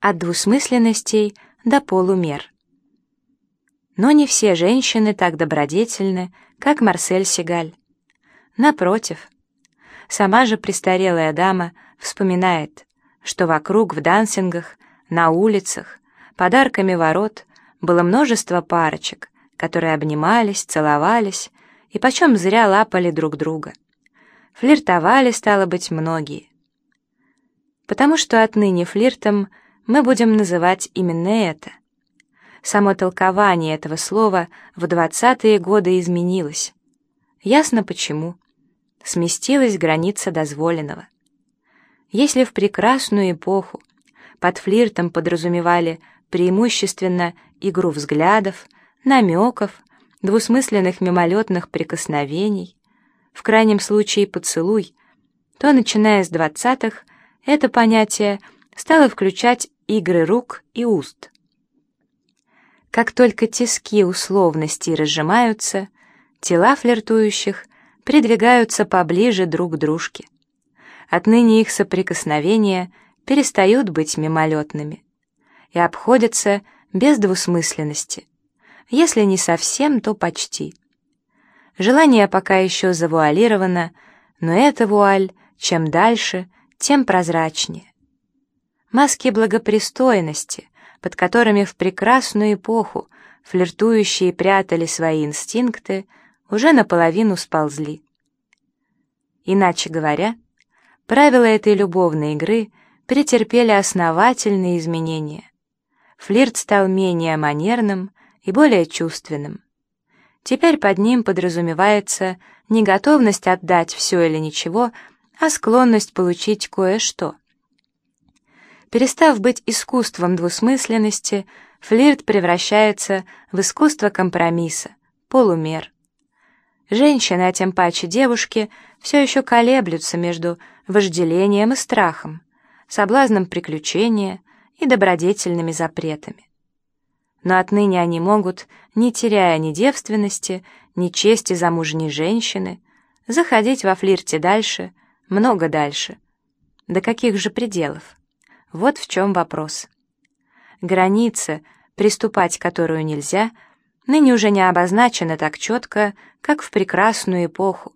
от двусмысленностей до полумер. Но не все женщины так добродетельны, как Марсель Сигаль. Напротив, сама же престарелая дама вспоминает, что вокруг в дансингах, на улицах, подарками ворот было множество парочек, которые обнимались, целовались и почем зря лапали друг друга. Флиртовали, стало быть, многие. Потому что отныне флиртом мы будем называть именно это. Само толкование этого слова в двадцатые годы изменилось. Ясно почему. Сместилась граница дозволенного. Если в прекрасную эпоху под флиртом подразумевали преимущественно игру взглядов, намеков, двусмысленных мимолетных прикосновений, в крайнем случае поцелуй, то, начиная с двадцатых, это понятие стало включать игры рук и уст. Как только тиски условностей разжимаются, тела флиртующих придвигаются поближе друг к дружке. Отныне их соприкосновения перестают быть мимолетными и обходятся без двусмысленности. Если не совсем, то почти. Желание пока еще завуалировано, но эта вуаль чем дальше, тем прозрачнее. Маски благопристойности, под которыми в прекрасную эпоху флиртующие прятали свои инстинкты, уже наполовину сползли. Иначе говоря, правила этой любовной игры претерпели основательные изменения. Флирт стал менее манерным и более чувственным. Теперь под ним подразумевается не готовность отдать все или ничего, а склонность получить кое-что. Перестав быть искусством двусмысленности, флирт превращается в искусство компромисса, полумер. Женщины, а тем паче девушки, все еще колеблются между вожделением и страхом, соблазном приключения и добродетельными запретами. Но отныне они могут, не теряя ни девственности, ни чести замужней женщины, заходить во флирте дальше, много дальше. До каких же пределов? Вот в чем вопрос. Граница, приступать которую нельзя, ныне уже не обозначена так четко, как в прекрасную эпоху.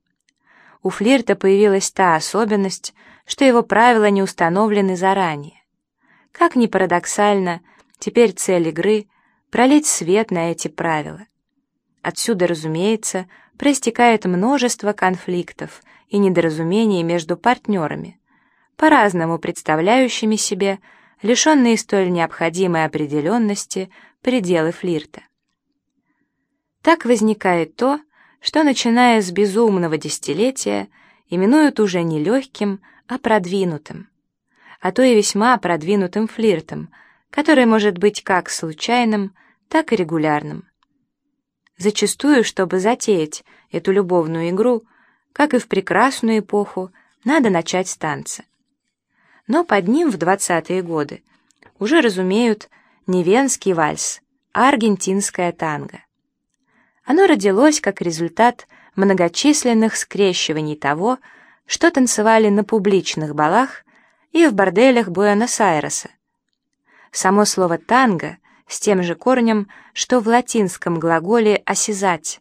У флирта появилась та особенность, что его правила не установлены заранее. Как ни парадоксально, теперь цель игры — пролить свет на эти правила. Отсюда, разумеется, проистекает множество конфликтов и недоразумений между партнерами, по-разному представляющими себе лишенные столь необходимой определенности пределы флирта. Так возникает то, что, начиная с безумного десятилетия, именуют уже не легким, а продвинутым а то и весьма продвинутым флиртом, который может быть как случайным, так и регулярным. Зачастую, чтобы затеять эту любовную игру, как и в прекрасную эпоху, надо начать с танца. Но под ним в двадцатые годы уже разумеют не венский вальс, а аргентинское танго. Оно родилось как результат многочисленных скрещиваний того, что танцевали на публичных балах и в борделях Буэнос-Айреса. Само слово «танго» с тем же корнем, что в латинском глаголе «осязать»,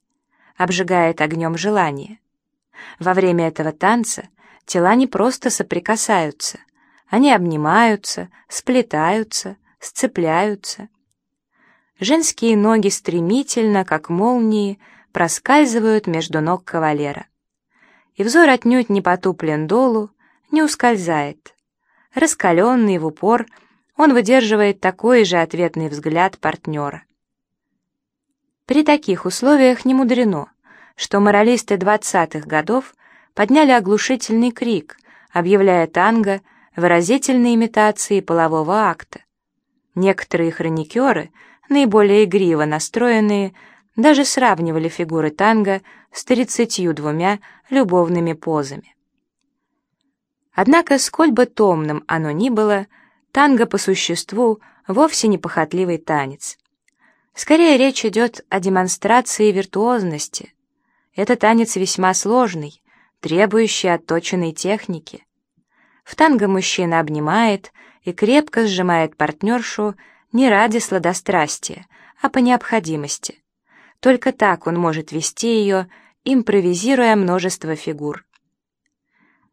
обжигает огнем желание. Во время этого танца тела не просто соприкасаются, они обнимаются, сплетаются, сцепляются. Женские ноги стремительно, как молнии, проскальзывают между ног кавалера. И взор отнюдь не потуплен долу, не ускользает. Раскаленный в упор, он выдерживает такой же ответный взгляд партнера. При таких условиях не мудрено, что моралисты двадцатых годов подняли оглушительный крик, объявляя танго выразительной имитацией полового акта. Некоторые хроникеры, наиболее игриво настроенные, даже сравнивали фигуры танго с тридцатью двумя любовными позами. Однако, сколь бы томным оно ни было, танго по существу вовсе не похотливый танец. Скорее речь идет о демонстрации виртуозности. Это танец весьма сложный, требующий отточенной техники. В танго мужчина обнимает и крепко сжимает партнершу не ради сладострастия, а по необходимости. Только так он может вести ее, импровизируя множество фигур.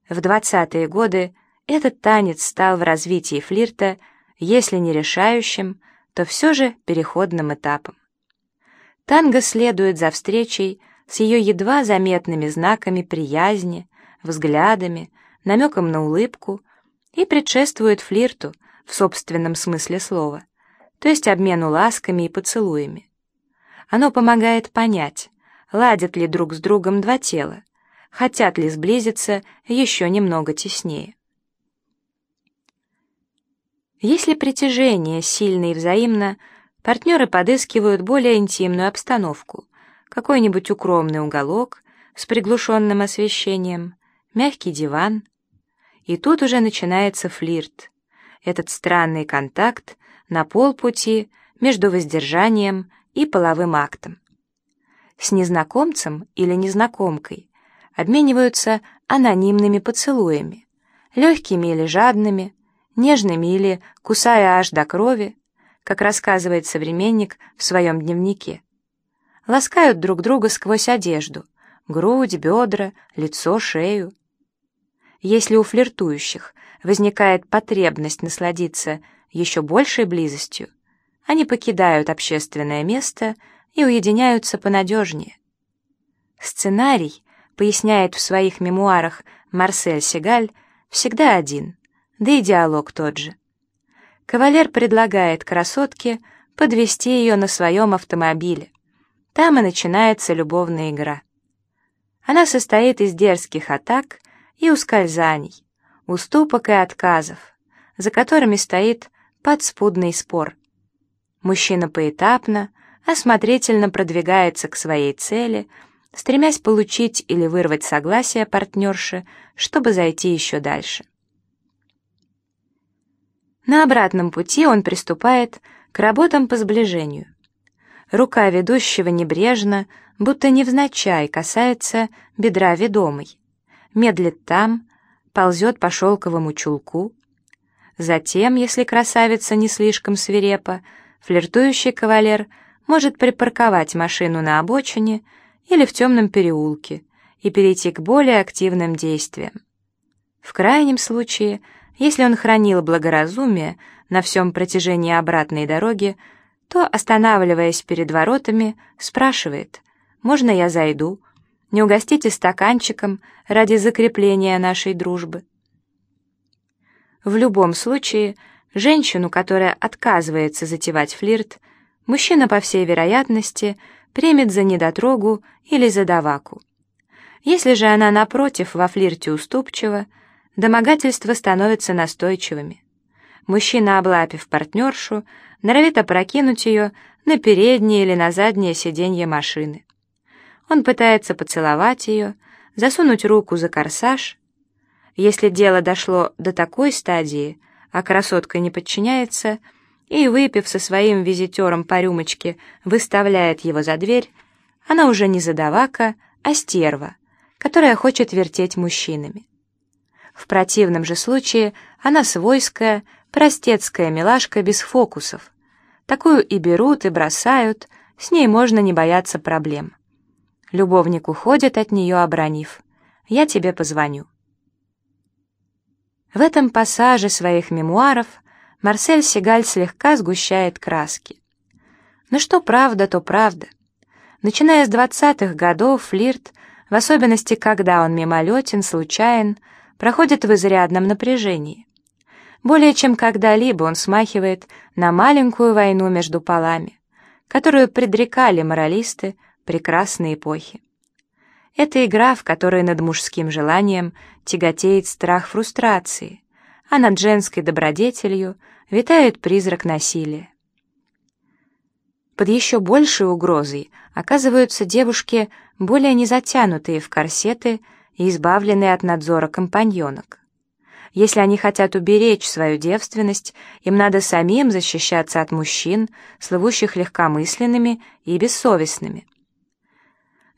В 20-е годы этот танец стал в развитии флирта, если не решающим, то все же переходным этапом. Танго следует за встречей с ее едва заметными знаками приязни, взглядами, намеком на улыбку и предшествует флирту в собственном смысле слова, то есть обмену ласками и поцелуями. Оно помогает понять, ладят ли друг с другом два тела, хотят ли сблизиться еще немного теснее. Если притяжение сильно и взаимно, партнеры подыскивают более интимную обстановку, какой-нибудь укромный уголок с приглушенным освещением, мягкий диван. И тут уже начинается флирт, этот странный контакт на полпути между воздержанием и половым актом. С незнакомцем или незнакомкой обмениваются анонимными поцелуями, легкими или жадными, нежными или кусая аж до крови, как рассказывает современник в своем дневнике. Ласкают друг друга сквозь одежду, грудь, бедра, лицо, шею. Если у флиртующих возникает потребность насладиться еще большей близостью, они покидают общественное место и уединяются понадежнее. Сценарий, поясняет в своих мемуарах Марсель Сегаль, всегда один, да и диалог тот же. Кавалер предлагает красотке подвести ее на своем автомобиле. Там и начинается любовная игра. Она состоит из дерзких атак и ускользаний, уступок и отказов, за которыми стоит подспудный спор. Мужчина поэтапно, осмотрительно продвигается к своей цели, стремясь получить или вырвать согласие партнерши, чтобы зайти еще дальше. На обратном пути он приступает к работам по сближению. Рука ведущего небрежно, будто невзначай, касается бедра ведомой. Медлит там, ползет по шелковому чулку. Затем, если красавица не слишком свирепа, флиртующий кавалер может припарковать машину на обочине или в темном переулке и перейти к более активным действиям. В крайнем случае, если он хранил благоразумие на всем протяжении обратной дороги, то, останавливаясь перед воротами, спрашивает, «Можно я зайду? Не угостите стаканчиком ради закрепления нашей дружбы?» В любом случае, Женщину, которая отказывается затевать флирт, мужчина, по всей вероятности, примет за недотрогу или за даваку. Если же она, напротив, во флирте уступчива, домогательства становятся настойчивыми. Мужчина, облапив партнершу, норовит опрокинуть ее на переднее или на заднее сиденье машины. Он пытается поцеловать ее, засунуть руку за корсаж. Если дело дошло до такой стадии — а красотка не подчиняется и, выпив со своим визитером по рюмочке, выставляет его за дверь, она уже не задавака, а стерва, которая хочет вертеть мужчинами. В противном же случае она свойская, простецкая милашка без фокусов. Такую и берут, и бросают, с ней можно не бояться проблем. Любовник уходит от нее, обронив. «Я тебе позвоню». В этом пассаже своих мемуаров Марсель Сигаль слегка сгущает краски. Но что правда, то правда. Начиная с двадцатых годов флирт, в особенности когда он мимолетен, случайен, проходит в изрядном напряжении. Более чем когда-либо он смахивает на маленькую войну между полами, которую предрекали моралисты прекрасной эпохи. Это игра, в которой над мужским желанием тяготеет страх фрустрации, а над женской добродетелью витает призрак насилия. Под еще большей угрозой оказываются девушки, более не затянутые в корсеты и избавленные от надзора компаньонок. Если они хотят уберечь свою девственность, им надо самим защищаться от мужчин, слывущих легкомысленными и бессовестными.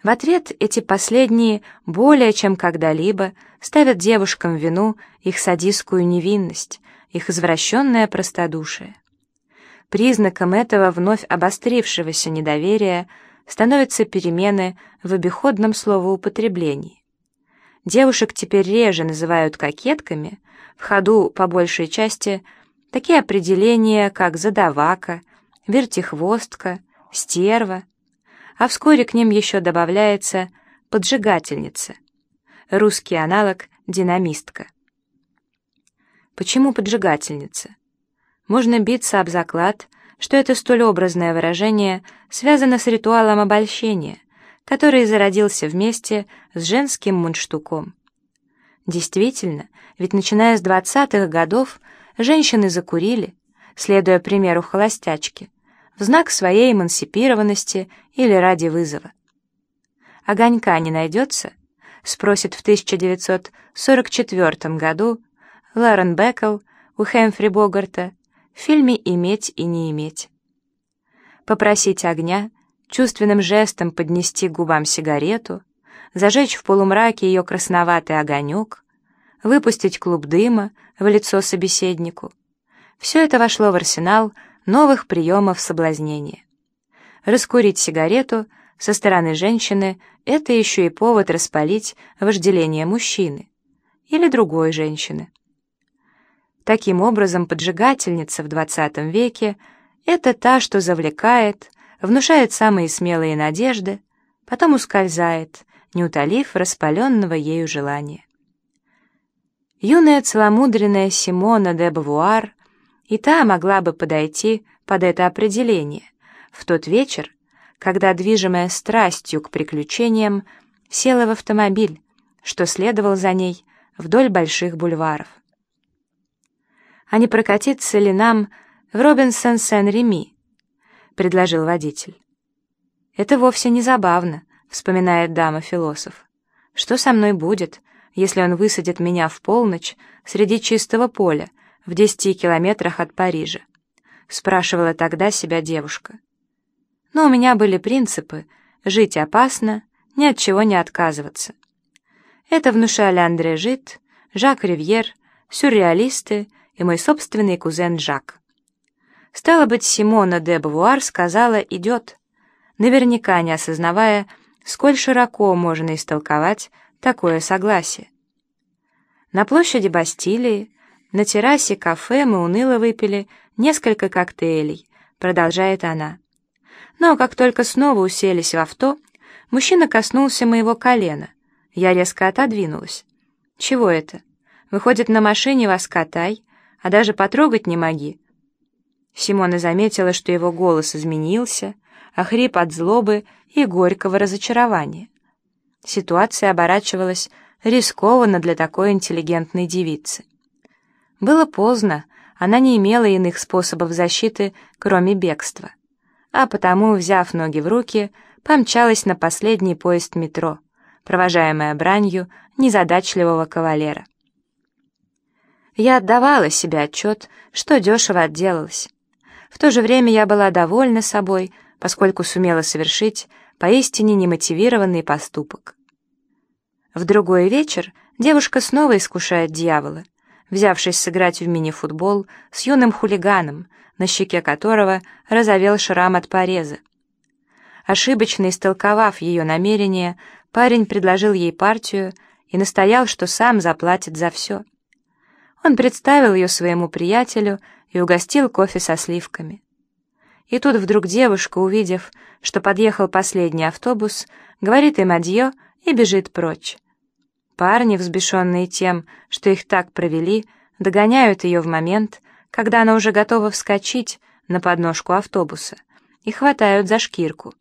В ответ эти последние более чем когда-либо ставят девушкам вину их садистскую невинность, их извращенное простодушие. Признаком этого вновь обострившегося недоверия становятся перемены в обиходном словоупотреблении. Девушек теперь реже называют кокетками, в ходу по большей части такие определения, как задавака, вертихвостка, стерва, а вскоре к ним еще добавляется поджигательница, русский аналог динамистка. Почему поджигательница? Можно биться об заклад, что это столь образное выражение связано с ритуалом обольщения, который зародился вместе с женским мундштуком. Действительно, ведь начиная с 20-х годов женщины закурили, следуя примеру холостячки, в знак своей эмансипированности или ради вызова. «Огонька не найдется?» — спросит в 1944 году Лорен Беккел у Хэмфри Богарта в фильме «Иметь и не иметь». Попросить огня, чувственным жестом поднести к губам сигарету, зажечь в полумраке ее красноватый огонек, выпустить клуб дыма в лицо собеседнику. Все это вошло в арсенал новых приемов соблазнения. Раскурить сигарету со стороны женщины — это еще и повод распалить вожделение мужчины или другой женщины. Таким образом, поджигательница в XX веке — это та, что завлекает, внушает самые смелые надежды, потом ускользает, не утолив распаленного ею желания. Юная целомудренная Симона де Бавуар и та могла бы подойти под это определение в тот вечер, когда, движимая страстью к приключениям, села в автомобиль, что следовал за ней вдоль больших бульваров а не прокатиться ли нам в Робинсон-Сен-Реми?» — предложил водитель. «Это вовсе не забавно», — вспоминает дама-философ. «Что со мной будет, если он высадит меня в полночь среди чистого поля в десяти километрах от Парижа?» — спрашивала тогда себя девушка. Но у меня были принципы «жить опасно», ни от чего не отказываться. Это внушали Андре Жит, Жак Ривьер, сюрреалисты и мой собственный кузен Жак. Стало быть, Симона де Бавуар сказала «идет», наверняка не осознавая, сколь широко можно истолковать такое согласие. На площади Бастилии, на террасе кафе мы уныло выпили несколько коктейлей, продолжает она. Но как только снова уселись в авто, мужчина коснулся моего колена. Я резко отодвинулась. «Чего это? Выходит, на машине вас катай, а даже потрогать не моги». Симона заметила, что его голос изменился, а хрип от злобы и горького разочарования. Ситуация оборачивалась рискованно для такой интеллигентной девицы. Было поздно, она не имела иных способов защиты, кроме бегства. А потому, взяв ноги в руки, помчалась на последний поезд метро, провожаемая бранью незадачливого кавалера. Я отдавала себе отчет, что дешево отделалась. В то же время я была довольна собой, поскольку сумела совершить поистине немотивированный поступок. В другой вечер девушка снова искушает дьявола, взявшись сыграть в мини-футбол с юным хулиганом, на щеке которого разовел шрам от пореза. Ошибочно истолковав ее намерение, парень предложил ей партию и настоял, что сам заплатит за все. Он представил ее своему приятелю и угостил кофе со сливками. И тут вдруг девушка, увидев, что подъехал последний автобус, говорит им адьё и бежит прочь. Парни, взбешенные тем, что их так провели, догоняют ее в момент, когда она уже готова вскочить на подножку автобуса, и хватают за шкирку.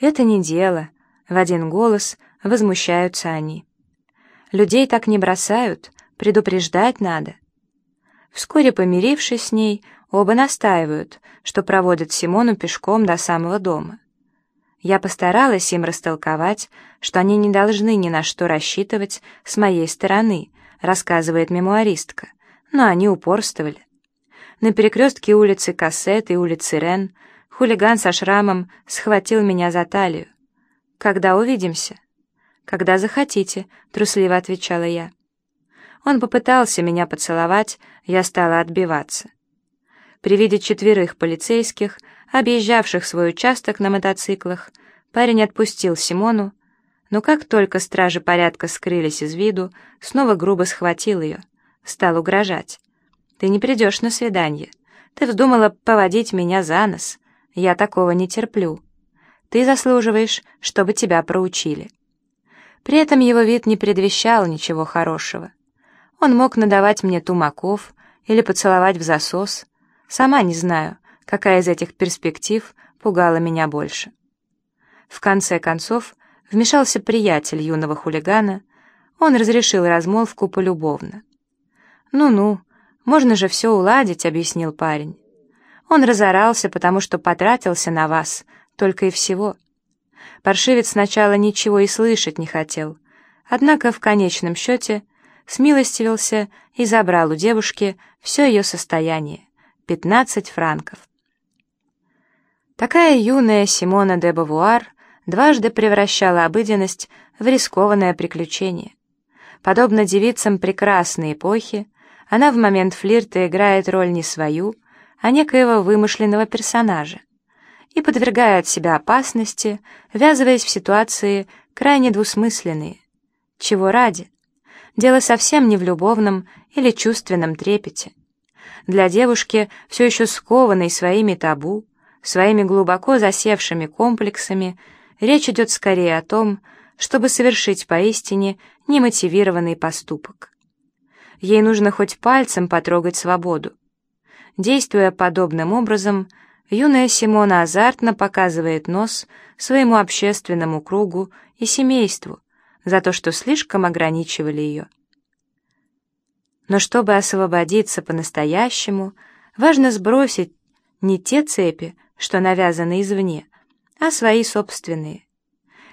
«Это не дело», — в один голос возмущаются они. «Людей так не бросают», Предупреждать надо. Вскоре помирившись с ней, оба настаивают, что проводят Симону пешком до самого дома. Я постаралась им растолковать, что они не должны ни на что рассчитывать с моей стороны, рассказывает мемуаристка, но они упорствовали. На перекрестке улицы Кассет и улицы Рен хулиган со шрамом схватил меня за талию. «Когда увидимся?» «Когда захотите», — трусливо отвечала я. Он попытался меня поцеловать, я стала отбиваться. При виде четверых полицейских, объезжавших свой участок на мотоциклах, парень отпустил Симону, но как только стражи порядка скрылись из виду, снова грубо схватил ее, стал угрожать. «Ты не придешь на свидание. Ты вздумала поводить меня за нос. Я такого не терплю. Ты заслуживаешь, чтобы тебя проучили». При этом его вид не предвещал ничего хорошего. Он мог надавать мне тумаков или поцеловать в засос. Сама не знаю, какая из этих перспектив пугала меня больше. В конце концов, вмешался приятель юного хулигана, он разрешил размолвку полюбовно. «Ну-ну, можно же все уладить», — объяснил парень. «Он разорался, потому что потратился на вас, только и всего». Паршивец сначала ничего и слышать не хотел, однако в конечном счете смилостивился и забрал у девушки все ее состояние — 15 франков. Такая юная Симона де Бавуар дважды превращала обыденность в рискованное приключение. Подобно девицам прекрасной эпохи, она в момент флирта играет роль не свою, а некоего вымышленного персонажа и подвергает себя опасности, ввязываясь в ситуации крайне двусмысленные. Чего ради? Дело совсем не в любовном или чувственном трепете. Для девушки, все еще скованной своими табу, своими глубоко засевшими комплексами, Речь идет скорее о том, чтобы совершить поистине немотивированный поступок. Ей нужно хоть пальцем потрогать свободу. Действуя подобным образом, юная Симона азартно показывает нос своему общественному кругу и семейству за то, что слишком ограничивали ее. Но чтобы освободиться по-настоящему, важно сбросить не те цепи, что навязаны извне, а свои собственные.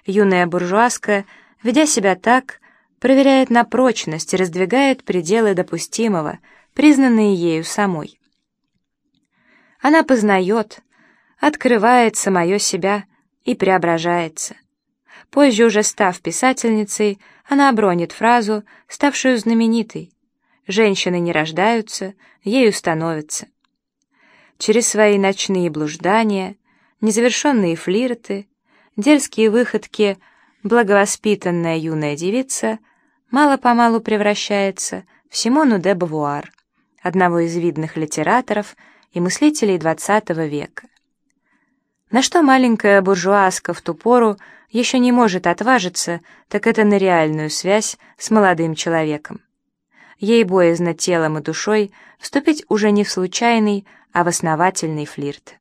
Юная буржуазка, ведя себя так, проверяет на прочность и раздвигает пределы допустимого, признанные ею самой. Она познает, открывает самое себя и преображается. Позже, уже став писательницей, она обронит фразу, ставшую знаменитой «Женщины не рождаются, ею становятся». Через свои ночные блуждания — незавершенные флирты, дерзкие выходки, благовоспитанная юная девица мало-помалу превращается в Симону де Бавуар, одного из видных литераторов и мыслителей XX века. На что маленькая буржуазка в ту пору еще не может отважиться, так это на реальную связь с молодым человеком. Ей боязно телом и душой вступить уже не в случайный, а в основательный флирт.